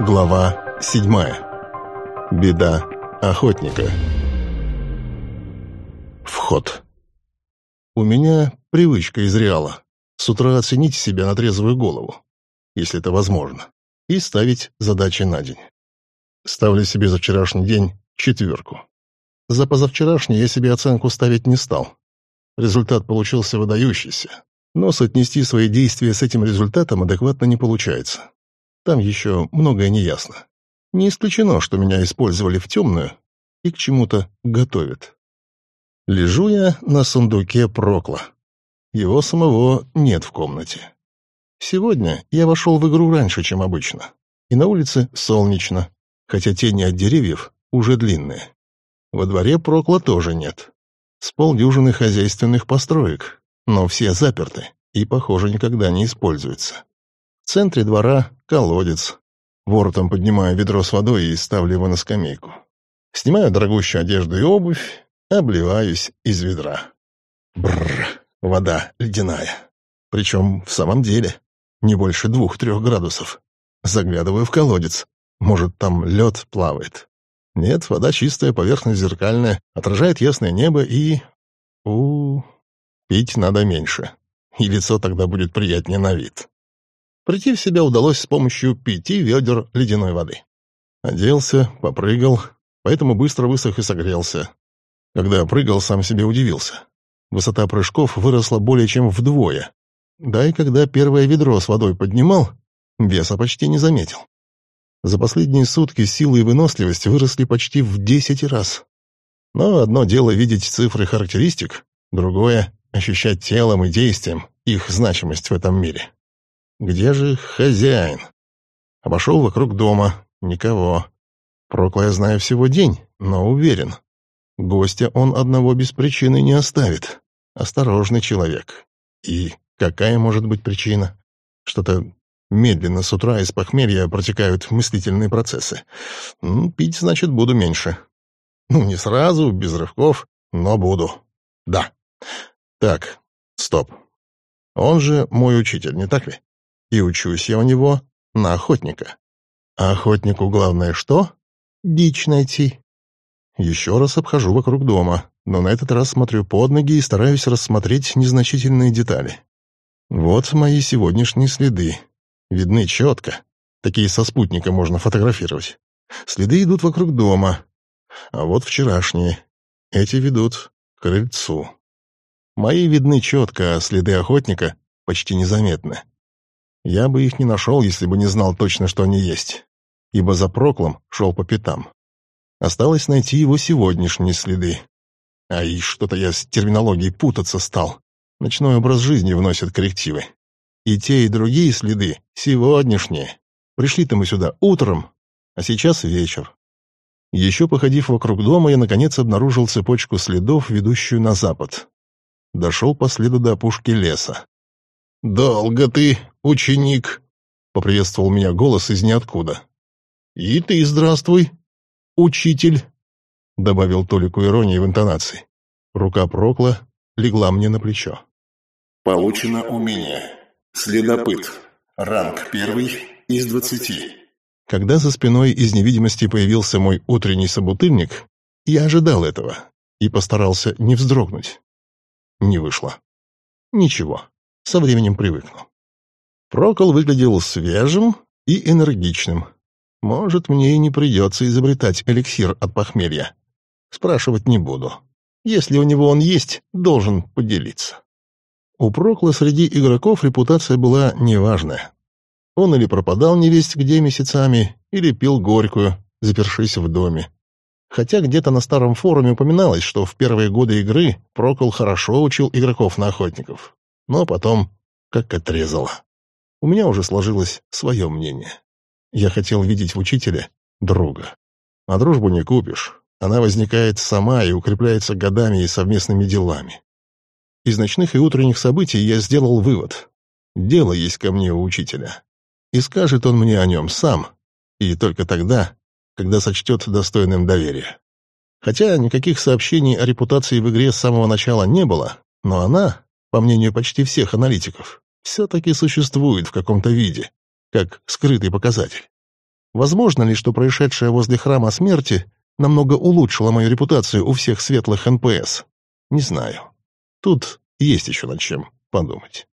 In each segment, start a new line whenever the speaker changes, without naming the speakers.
Глава седьмая. Беда охотника. Вход. У меня привычка из реала. С утра оценить себя на трезвую голову, если это возможно, и ставить задачи на день. Ставлю себе за вчерашний день четверку. За позавчерашний я себе оценку ставить не стал. Результат получился выдающийся, но соотнести свои действия с этим результатом адекватно не получается. Там еще многое неясно. Не исключено, что меня использовали в темную и к чему-то готовят. Лежу я на сундуке Прокла. Его самого нет в комнате. Сегодня я вошел в игру раньше, чем обычно. И на улице солнечно, хотя тени от деревьев уже длинные. Во дворе Прокла тоже нет. С полдюжины хозяйственных построек, но все заперты и, похоже, никогда не используются. В центре двора колодец. Воротом поднимаю ведро с водой и ставлю его на скамейку. Снимаю дорогущую одежду и обувь, обливаюсь из ведра. Бррр, вода ледяная. Причем в самом деле не больше двух-трех градусов. Заглядываю в колодец. Может, там лед плавает. Нет, вода чистая, поверхность зеркальная, отражает ясное небо и... у, Пить надо меньше, и лицо тогда будет приятнее на вид. Прийти в себя удалось с помощью пяти ведер ледяной воды. Оделся, попрыгал, поэтому быстро высох и согрелся. Когда прыгал, сам себе удивился. Высота прыжков выросла более чем вдвое. Да и когда первое ведро с водой поднимал, веса почти не заметил. За последние сутки силы и выносливость выросли почти в десять раз. Но одно дело видеть цифры характеристик, другое — ощущать телом и действием их значимость в этом мире. Где же хозяин? Обошел вокруг дома. Никого. Прокла я знаю всего день, но уверен. Гостя он одного без причины не оставит. Осторожный человек. И какая может быть причина? Что-то медленно с утра из похмелья протекают мыслительные процессы. Ну, пить, значит, буду меньше. Ну, не сразу, без рывков, но буду. Да. Так, стоп. Он же мой учитель, не так ли? И учусь я у него на охотника. А охотнику главное что? Дичь найти. Еще раз обхожу вокруг дома, но на этот раз смотрю под ноги и стараюсь рассмотреть незначительные детали. Вот мои сегодняшние следы. Видны четко. Такие со спутника можно фотографировать. Следы идут вокруг дома. А вот вчерашние. Эти ведут к крыльцу. Мои видны четко, а следы охотника почти незаметны. Я бы их не нашел, если бы не знал точно, что они есть, ибо за проклом шел по пятам. Осталось найти его сегодняшние следы. А и что-то я с терминологией путаться стал. Ночной образ жизни вносит коррективы. И те, и другие следы сегодняшние. Пришли-то мы сюда утром, а сейчас вечер. Еще походив вокруг дома, я наконец обнаружил цепочку следов, ведущую на запад. Дошел по следу до опушки леса. «Долго ты, ученик!» — поприветствовал меня голос из ниоткуда. «И ты здравствуй, учитель!» — добавил Толику иронии в интонации. Рука Прокла легла мне на плечо.
«Получено умение. Следопыт. Ранг первый из двадцати».
Когда за спиной из невидимости появился мой утренний собутыльник, я ожидал этого и постарался не вздрогнуть. Не вышло. Ничего со временем привыкну. Прокол выглядел свежим и энергичным. Может, мне и не придется изобретать эликсир от похмелья. Спрашивать не буду. Если у него он есть, должен поделиться. У Прокла среди игроков репутация была неважная. Он или пропадал невесть где месяцами, или пил горькую, запершись в доме. Хотя где-то на старом форуме упоминалось, что в первые годы игры Прокол хорошо учил игроков на охотников но потом как отрезало. У меня уже сложилось свое мнение. Я хотел видеть в учителе друга. А дружбу не купишь. Она возникает сама и укрепляется годами и совместными делами. Из ночных и утренних событий я сделал вывод. Дело есть ко мне у учителя. И скажет он мне о нем сам, и только тогда, когда сочтет достойным доверия. Хотя никаких сообщений о репутации в игре с самого начала не было, но она, по мнению почти всех аналитиков, все-таки существует в каком-то виде, как скрытый показатель. Возможно ли, что происшедшее возле храма смерти намного улучшило мою репутацию у всех светлых НПС? Не знаю. Тут есть еще над чем подумать.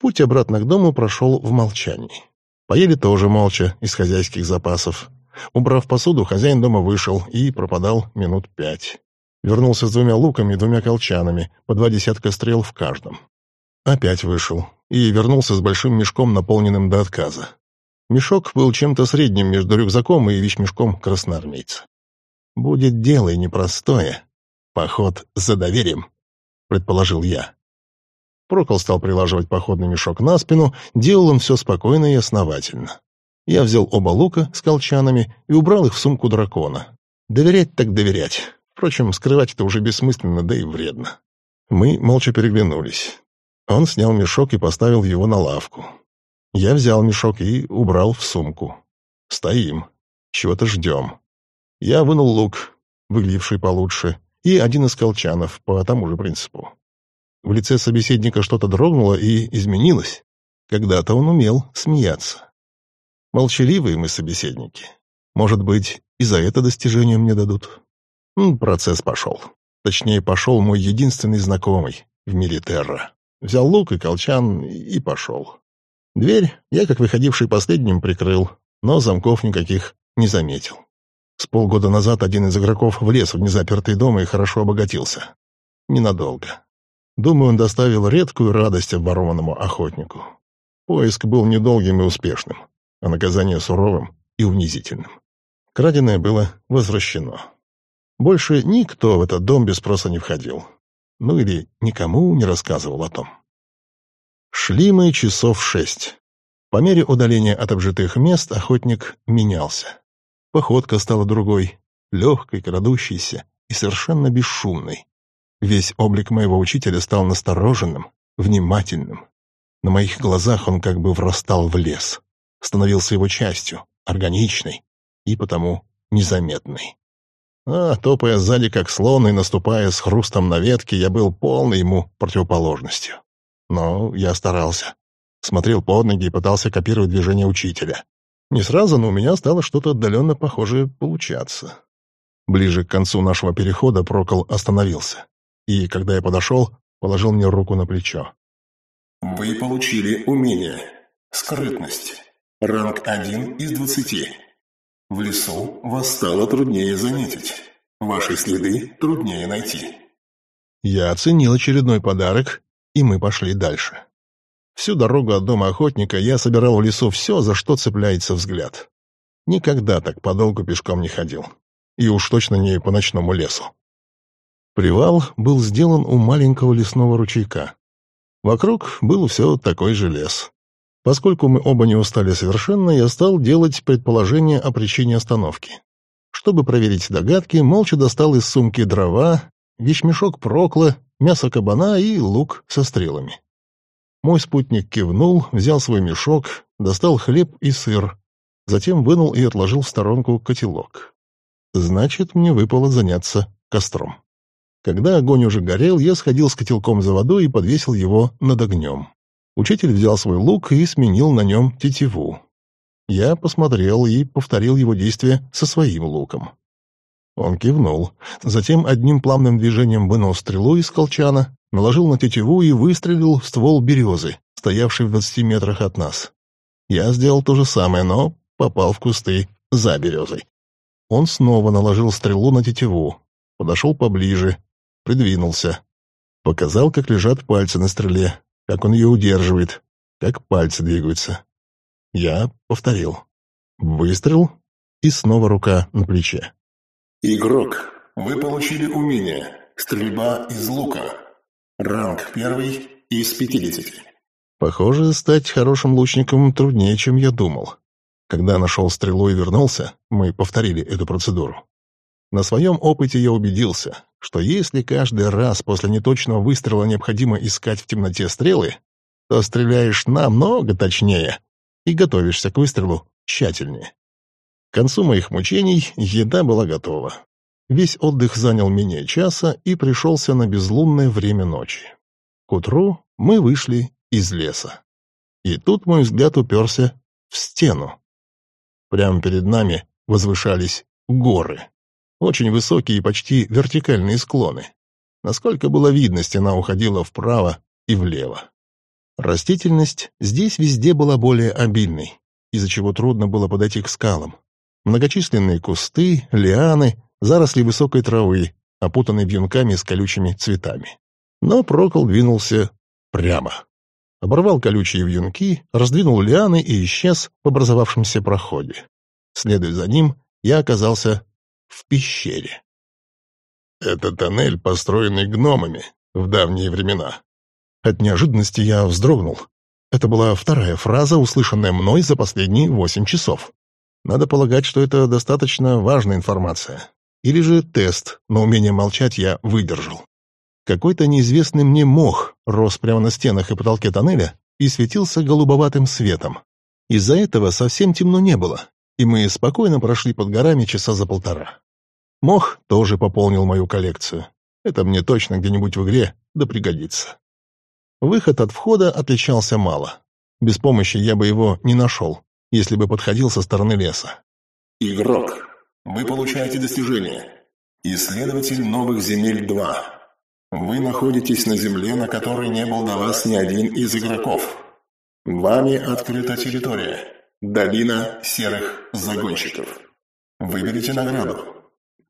Путь обратно к дому прошел в молчании. Поели тоже молча, из хозяйских запасов. Убрав посуду, хозяин дома вышел и пропадал минут пять. Вернулся с двумя луками и двумя колчанами, по два десятка стрел в каждом. Опять вышел и вернулся с большим мешком, наполненным до отказа. Мешок был чем-то средним между рюкзаком и вещмешком красноармейца. «Будет дело и непростое. Поход за доверием», — предположил я. Прокол стал прилаживать походный мешок на спину, делал он все спокойно и основательно. Я взял оба лука с колчанами и убрал их в сумку дракона. Доверять так доверять. Впрочем, скрывать это уже бессмысленно, да и вредно. Мы молча переглянулись. Он снял мешок и поставил его на лавку. Я взял мешок и убрал в сумку. Стоим. Чего-то ждем. Я вынул лук, выглядевший получше, и один из колчанов по тому же принципу. В лице собеседника что-то дрогнуло и изменилось. Когда-то он умел смеяться. Молчаливые мы собеседники. Может быть, и за это достижение мне дадут. Процесс пошел. Точнее, пошел мой единственный знакомый в мире Терра. Взял лук и колчан и пошел. Дверь я, как выходивший последним, прикрыл, но замков никаких не заметил. С полгода назад один из игроков влез в незапертый дом и хорошо обогатился. Ненадолго. Думаю, он доставил редкую радость обворованному охотнику. Поиск был недолгим и успешным а наказание суровым и унизительным. Краденое было возвращено. Больше никто в этот дом без спроса не входил. Ну или никому не рассказывал о том. Шли мы часов шесть. По мере удаления от обжитых мест охотник менялся. Походка стала другой, легкой, крадущейся и совершенно бесшумной. Весь облик моего учителя стал настороженным, внимательным. На моих глазах он как бы врастал в лес становился его частью, органичной и потому незаметной. А, топая сзади как слон и наступая с хрустом на ветке, я был полной ему противоположностью. Но я старался. Смотрел под ноги и пытался копировать движения учителя. Не сразу, но у меня стало что-то отдаленно похожее получаться. Ближе к концу нашего перехода Прокол остановился. И, когда я подошел, положил мне руку на плечо.
«Вы получили умение. Скрытность. Ранг 1 из 20. В лесу вас стало труднее заметить. Ваши следы труднее найти.
Я оценил очередной подарок, и мы пошли дальше. Всю дорогу от дома охотника я собирал в лесу все, за что цепляется взгляд. Никогда так подолгу пешком не ходил. И уж точно не по ночному лесу. Привал был сделан у маленького лесного ручейка. Вокруг был все такой же лес. Поскольку мы оба не устали совершенно, я стал делать предположение о причине остановки. Чтобы проверить догадки, молча достал из сумки дрова, вещмешок прокла, мясо кабана и лук со стрелами. Мой спутник кивнул, взял свой мешок, достал хлеб и сыр, затем вынул и отложил в сторонку котелок. Значит, мне выпало заняться костром. Когда огонь уже горел, я сходил с котелком за водой и подвесил его над огнем. Учитель взял свой лук и сменил на нем тетиву. Я посмотрел и повторил его действие со своим луком. Он кивнул, затем одним плавным движением вынул стрелу из колчана, наложил на тетиву и выстрелил в ствол березы, стоявший в двадцати метрах от нас. Я сделал то же самое, но попал в кусты за березой. Он снова наложил стрелу на тетиву, подошел поближе, придвинулся. Показал, как лежат пальцы на стреле, как он ее удерживает, как пальцы двигаются. Я повторил. Выстрел, и снова рука на плече.
«Игрок, вы получили умение «Стрельба из лука». Ранг первый из пятидесяти.
Похоже, стать хорошим лучником труднее, чем я думал. Когда нашел стрелу и вернулся, мы повторили эту процедуру. На своем опыте я убедился, что если каждый раз после неточного выстрела необходимо искать в темноте стрелы, то стреляешь намного точнее и готовишься к выстрелу тщательнее. К концу моих мучений еда была готова. Весь отдых занял менее часа и пришелся на безлунное время ночи. К утру мы вышли из леса. И тут мой взгляд уперся в стену. Прямо перед нами возвышались горы. Очень высокие и почти вертикальные склоны. Насколько было видно, стена уходила вправо и влево. Растительность здесь везде была более обильной, из-за чего трудно было подойти к скалам. Многочисленные кусты, лианы, заросли высокой травы, опутанные вьюнками с колючими цветами. Но Прокол двинулся прямо. Оборвал колючие вьюнки, раздвинул лианы и исчез в образовавшемся проходе. Следуя за ним, я оказался в пещере. Это тоннель, построенный гномами в давние времена. От неожиданности я вздрогнул. Это была вторая фраза, услышанная мной за последние восемь часов. Надо полагать, что это достаточно важная информация. Или же тест, но умение молчать я выдержал. Какой-то неизвестный мне мох рос прямо на стенах и потолке тоннеля и светился голубоватым светом. Из-за этого совсем темно не было, и мы спокойно прошли под горами часа за полтора. Мох тоже пополнил мою коллекцию. Это мне точно где-нибудь в игре да пригодится. Выход от входа отличался мало. Без помощи я бы его не нашел, если бы подходил со стороны леса.
Игрок, вы получаете достижение. Исследователь новых земель 2. Вы находитесь на земле, на которой не был до вас ни один из игроков. Вами открыта территория. Долина серых загонщиков. Выберите награду.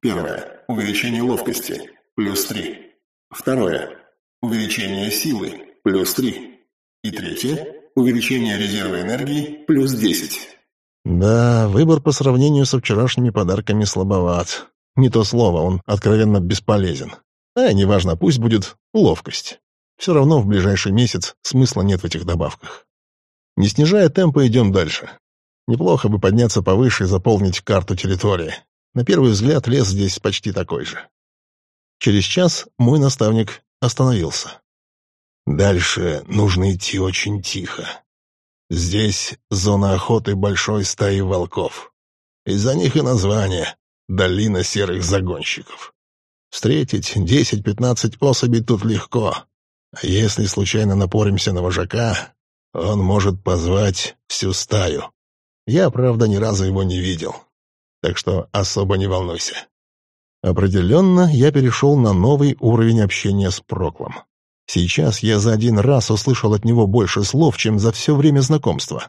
Первое. Увеличение ловкости. Плюс 3. Второе. Увеличение силы. Плюс 3. И третье. Увеличение резерва энергии. Плюс 10.
Да, выбор по сравнению со вчерашними подарками слабоват. Не то слово, он откровенно бесполезен. А, неважно, пусть будет ловкость. Все равно в ближайший месяц смысла нет в этих добавках. Не снижая темпа, идем дальше. Неплохо бы подняться повыше и заполнить карту территории. На первый взгляд лес здесь почти такой же. Через час мой наставник остановился. Дальше нужно идти очень тихо. Здесь зона охоты большой стаи волков. Из-за них и название — «Долина серых загонщиков». Встретить десять-пятнадцать особей тут легко. А если случайно напоримся на вожака, он может позвать всю стаю. Я, правда, ни разу его не видел, так что особо не волнуйся. Определенно, я перешел на новый уровень общения с Проклом. Сейчас я за один раз услышал от него больше слов, чем за все время знакомства.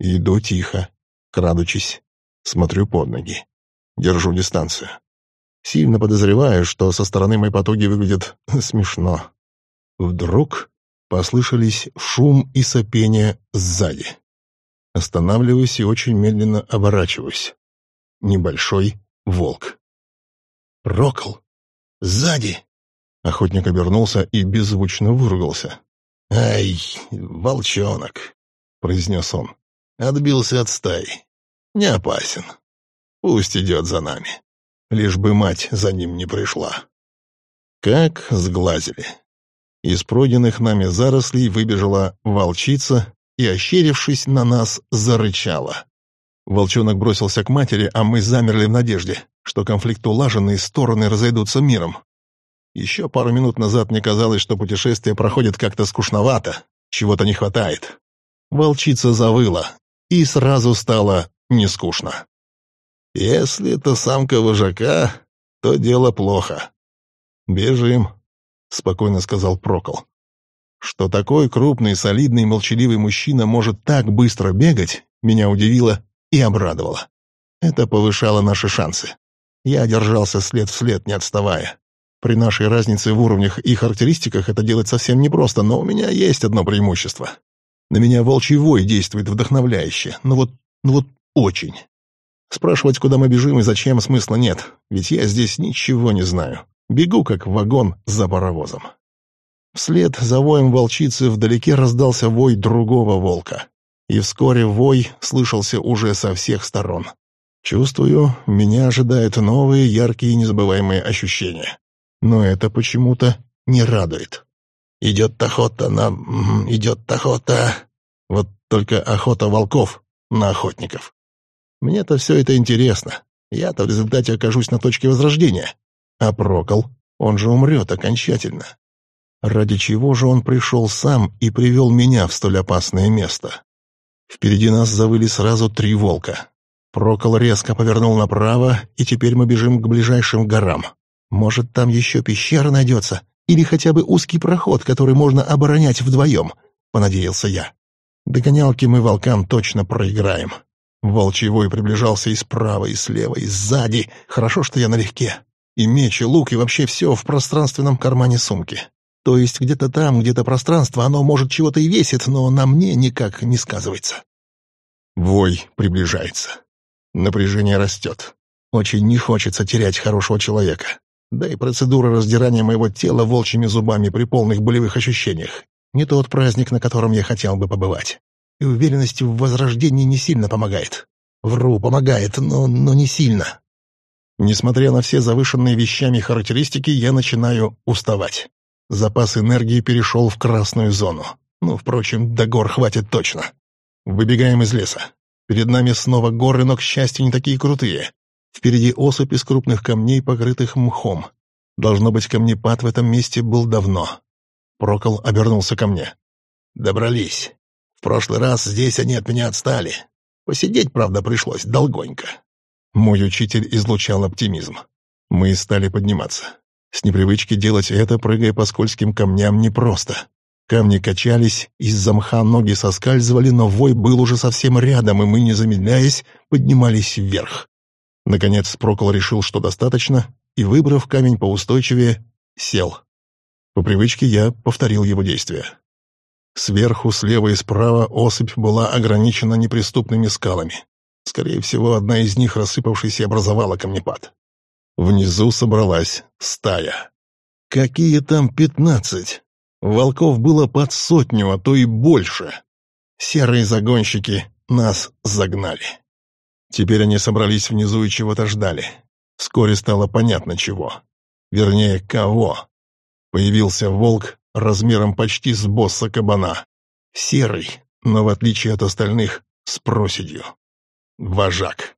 Иду тихо, крадучись, смотрю под ноги, держу дистанцию. Сильно подозреваю, что со стороны мои потуги выглядят смешно. Вдруг послышались шум и сопение сзади. Останавливаюсь и очень медленно оборачиваюсь. Небольшой волк. «Рокл! Сзади!» Охотник обернулся и беззвучно выругался. «Ай, волчонок!» — произнес он. «Отбился от стаи. Не опасен. Пусть идет за нами» лишь бы мать за ним не пришла. Как сглазили. Из пройденных нами зарослей выбежала волчица и, ощерившись на нас, зарычала. Волчонок бросился к матери, а мы замерли в надежде, что конфликт улажен и стороны разойдутся миром. Еще пару минут назад мне казалось, что путешествие проходит как-то скучновато, чего-то не хватает. Волчица завыла, и сразу стало нескучно. Если это самка вожака, то дело плохо. «Бежим», — спокойно сказал Прокол. Что такой крупный, солидный, молчаливый мужчина может так быстро бегать, меня удивило и обрадовало. Это повышало наши шансы. Я держался след в след, не отставая. При нашей разнице в уровнях и характеристиках это делать совсем непросто, но у меня есть одно преимущество. На меня волчий вой действует вдохновляюще, ну вот, ну вот очень. Спрашивать, куда мы бежим и зачем, смысла нет, ведь я здесь ничего не знаю. Бегу, как вагон за паровозом. Вслед за воем волчицы вдалеке раздался вой другого волка. И вскоре вой слышался уже со всех сторон. Чувствую, меня ожидают новые яркие незабываемые ощущения. Но это почему-то не радует. Идет охота на... идет охота... Вот только охота волков на охотников. Мне-то все это интересно. Я-то в результате окажусь на точке возрождения. А Прокол, он же умрет окончательно. Ради чего же он пришел сам и привел меня в столь опасное место? Впереди нас завыли сразу три волка. Прокол резко повернул направо, и теперь мы бежим к ближайшим горам. Может, там еще пещера найдется? Или хотя бы узкий проход, который можно оборонять вдвоем? Понадеялся я. Догонялки мы волкам точно проиграем. Волчий вой приближался и справа, и слева, и сзади. Хорошо, что я налегке. И меч, и лук, и вообще все в пространственном кармане сумки. То есть где-то там, где-то пространство, оно, может, чего-то и весит, но на мне никак не сказывается. Вой приближается. Напряжение растет. Очень не хочется терять хорошего человека. Да и процедура раздирания моего тела волчьими зубами при полных болевых ощущениях. Не тот праздник, на котором я хотел бы побывать. И уверенность в возрождении не сильно помогает. Вру, помогает, но, но не сильно. Несмотря на все завышенные вещами характеристики, я начинаю уставать. Запас энергии перешел в красную зону. Ну, впрочем, до гор хватит точно. Выбегаем из леса. Перед нами снова горы, но, к счастью, не такие крутые. Впереди осыпь из крупных камней, покрытых мхом. Должно быть, камнепад в этом месте был давно. Прокол обернулся ко мне. «Добрались. В прошлый раз здесь они от меня отстали. Посидеть, правда, пришлось долгонько». Мой учитель излучал оптимизм. Мы стали подниматься. С непривычки делать это, прыгая по скользким камням, непросто. Камни качались, из-за мха ноги соскальзывали, но вой был уже совсем рядом, и мы, не замедляясь, поднимались вверх. Наконец Прокол решил, что достаточно, и, выбрав камень поустойчивее, сел. По привычке я повторил его действия. Сверху, слева и справа осыпь была ограничена неприступными скалами. Скорее всего, одна из них, рассыпавшись, и образовала камнепад. Внизу собралась стая. Какие там пятнадцать? Волков было под сотню, а то и больше. Серые загонщики нас загнали. Теперь они собрались внизу и чего-то ждали. Вскоре стало понятно чего. Вернее, кого. Появился волк размером почти с босса кабана. Серый, но в отличие от остальных, с проседью. Вожак.